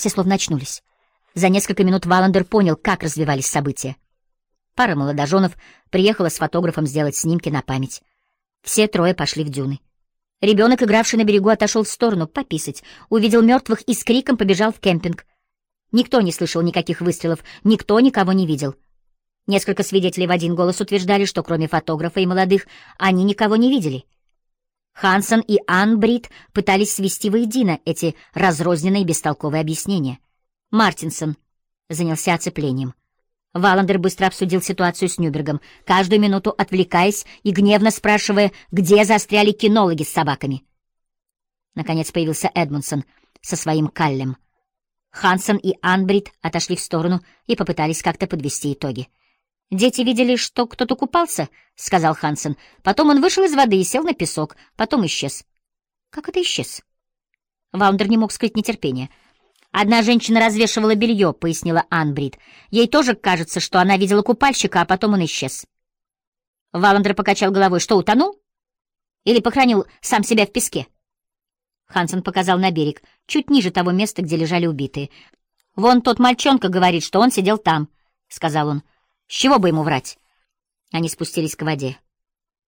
Все словно очнулись. За несколько минут Валандер понял, как развивались события. Пара молодоженов приехала с фотографом сделать снимки на память. Все трое пошли в дюны. Ребенок, игравший на берегу, отошел в сторону пописать, увидел мертвых и с криком побежал в кемпинг. Никто не слышал никаких выстрелов, никто никого не видел. Несколько свидетелей в один голос утверждали, что кроме фотографа и молодых они никого не видели. Хансон и Ан Брит пытались свести воедино эти разрозненные бестолковые объяснения. Мартинсон занялся оцеплением. Валандер быстро обсудил ситуацию с Нюбергом, каждую минуту отвлекаясь и гневно спрашивая, где застряли кинологи с собаками. Наконец появился Эдмунсон со своим каллем. Хансон и Анбрид отошли в сторону и попытались как-то подвести итоги. «Дети видели, что кто-то купался», — сказал Хансен. Потом он вышел из воды и сел на песок, потом исчез. «Как это исчез?» Ваундер не мог скрыть нетерпение. «Одна женщина развешивала белье», — пояснила Анбрид. «Ей тоже кажется, что она видела купальщика, а потом он исчез». Валандер покачал головой. «Что, утонул? Или похоронил сам себя в песке?» Хансен показал на берег, чуть ниже того места, где лежали убитые. «Вон тот мальчонка говорит, что он сидел там», — сказал он. С чего бы ему врать? Они спустились к воде.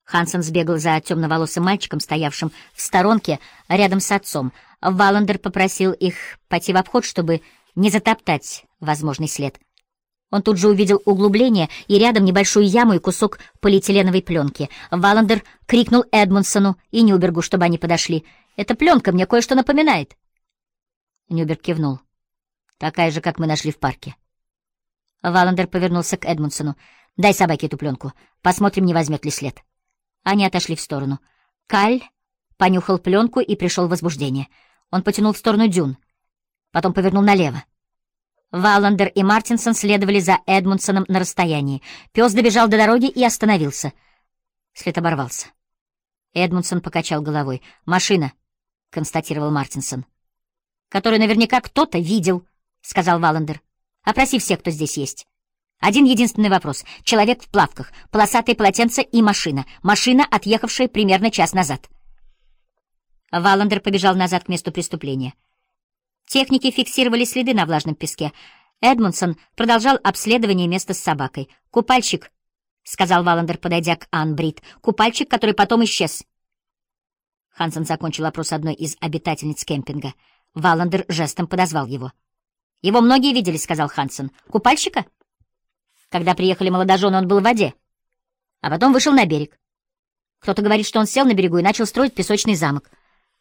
Хансен сбегал за темноволосым мальчиком, стоявшим в сторонке рядом с отцом. Валандер попросил их пойти в обход, чтобы не затоптать возможный след. Он тут же увидел углубление и рядом небольшую яму и кусок полиэтиленовой пленки. Валандер крикнул Эдмунсону и Нюбергу, чтобы они подошли. «Эта пленка мне кое-что напоминает». Нюберг кивнул. «Такая же, как мы нашли в парке». Валандер повернулся к Эдмунсону. «Дай собаке эту пленку. Посмотрим, не возьмет ли след». Они отошли в сторону. Каль понюхал пленку и пришел в возбуждение. Он потянул в сторону дюн. Потом повернул налево. Валандер и Мартинсон следовали за Эдмунсоном на расстоянии. Пес добежал до дороги и остановился. След оборвался. Эдмунсон покачал головой. «Машина», — констатировал Мартинсон. «Которую наверняка кто-то видел», — сказал Валандер. Опроси всех, кто здесь есть. Один единственный вопрос. Человек в плавках, полосатые полотенца и машина. Машина, отъехавшая примерно час назад. Валандер побежал назад к месту преступления. Техники фиксировали следы на влажном песке. Эдмунсон продолжал обследование места с собакой. «Купальщик», — сказал Валандер, подойдя к Анбрид. «Купальщик, который потом исчез». Хансен закончил опрос одной из обитательниц кемпинга. Валандер жестом подозвал его. «Его многие видели», — сказал Хансен. «Купальщика?» Когда приехали молодожены, он был в воде, а потом вышел на берег. Кто-то говорит, что он сел на берегу и начал строить песочный замок.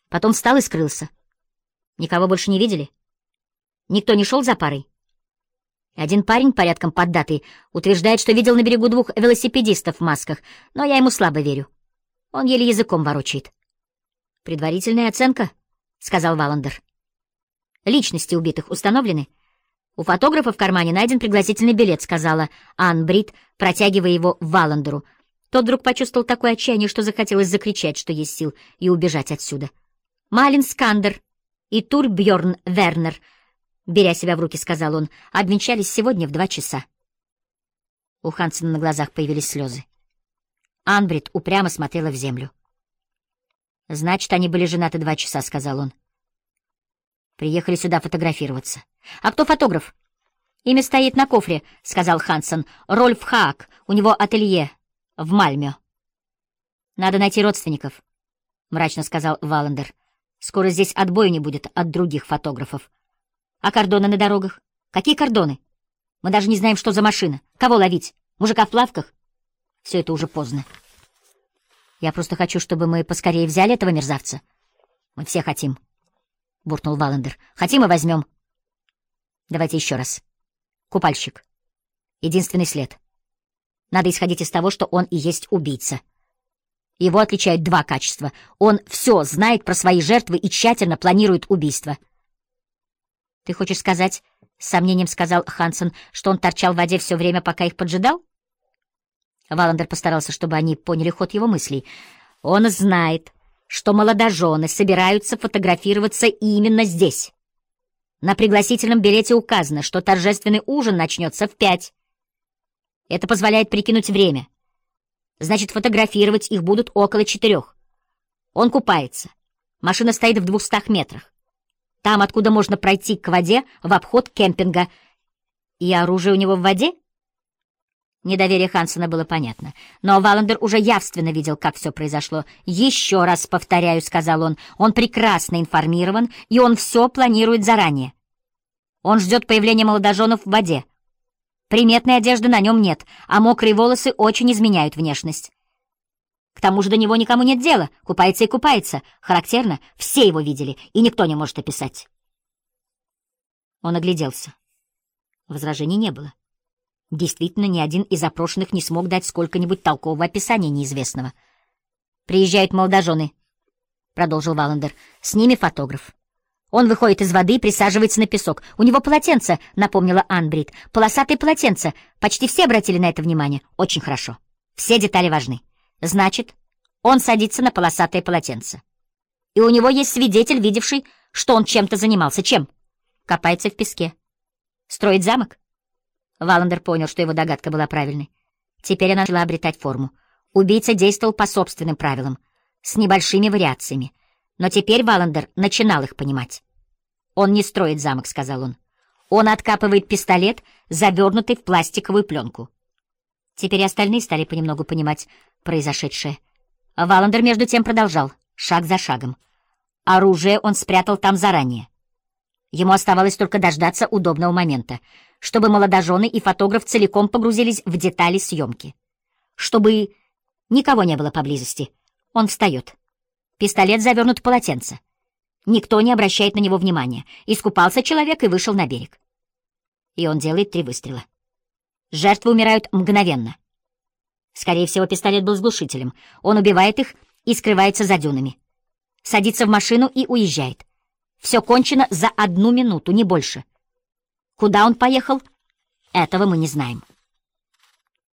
Потом встал и скрылся. Никого больше не видели? Никто не шел за парой? Один парень, порядком поддатый, утверждает, что видел на берегу двух велосипедистов в масках, но я ему слабо верю. Он еле языком ворочает. «Предварительная оценка», — сказал Валандер. Личности убитых установлены? У фотографа в кармане найден пригласительный билет, сказала Анн-Бритт, протягивая его Валандеру. Тот вдруг почувствовал такое отчаяние, что захотелось закричать, что есть сил, и убежать отсюда. Малин Скандер и Турбьорн Вернер, беря себя в руки, сказал он, обвенчались сегодня в два часа. У Хансена на глазах появились слезы. Анбрид упрямо смотрела в землю. «Значит, они были женаты два часа», — сказал он. Приехали сюда фотографироваться. А кто фотограф? Имя стоит на кофре, сказал Хансен. Рольф Хаак. У него ателье в Мальме. Надо найти родственников, мрачно сказал Валандер. Скоро здесь отбоя не будет от других фотографов. А кордоны на дорогах? Какие кордоны? Мы даже не знаем, что за машина. Кого ловить? Мужика в плавках? Все это уже поздно. Я просто хочу, чтобы мы поскорее взяли этого мерзавца. Мы все хотим. — буркнул Валандер. «Хотим и возьмем». «Давайте еще раз. Купальщик. Единственный след. Надо исходить из того, что он и есть убийца. Его отличают два качества. Он все знает про свои жертвы и тщательно планирует убийство». «Ты хочешь сказать, — с сомнением сказал Хансен, — что он торчал в воде все время, пока их поджидал?» Валандер постарался, чтобы они поняли ход его мыслей. «Он знает, что молодожены собираются фотографироваться именно здесь. На пригласительном билете указано, что торжественный ужин начнется в пять. Это позволяет прикинуть время. Значит, фотографировать их будут около четырех. Он купается. Машина стоит в двухстах метрах. Там, откуда можно пройти к воде в обход кемпинга. И оружие у него в воде? Недоверие Хансона было понятно, но Валандер уже явственно видел, как все произошло. «Еще раз повторяю», — сказал он, — «он прекрасно информирован, и он все планирует заранее. Он ждет появления молодоженов в воде. Приметной одежды на нем нет, а мокрые волосы очень изменяют внешность. К тому же до него никому нет дела, купается и купается. Характерно, все его видели, и никто не может описать». Он огляделся. Возражений не было. Действительно, ни один из опрошенных не смог дать сколько-нибудь толкового описания неизвестного. «Приезжают молодожены», — продолжил Валандер. «С ними фотограф. Он выходит из воды и присаживается на песок. У него полотенце, — напомнила Анбрид. Полосатое полотенце. Почти все обратили на это внимание. Очень хорошо. Все детали важны. Значит, он садится на полосатое полотенце. И у него есть свидетель, видевший, что он чем-то занимался. Чем? Копается в песке. Строит замок? Валандер понял, что его догадка была правильной. Теперь она начала обретать форму. Убийца действовал по собственным правилам, с небольшими вариациями. Но теперь Валандер начинал их понимать. «Он не строит замок», — сказал он. «Он откапывает пистолет, завернутый в пластиковую пленку». Теперь остальные стали понемногу понимать произошедшее. Валандер между тем продолжал, шаг за шагом. Оружие он спрятал там заранее. Ему оставалось только дождаться удобного момента — чтобы молодожены и фотограф целиком погрузились в детали съемки. Чтобы никого не было поблизости. Он встает. Пистолет завернут в полотенце. Никто не обращает на него внимания. Искупался человек и вышел на берег. И он делает три выстрела. Жертвы умирают мгновенно. Скорее всего, пистолет был с глушителем. Он убивает их и скрывается за дюнами. Садится в машину и уезжает. Все кончено за одну минуту, не больше. Куда он поехал, этого мы не знаем.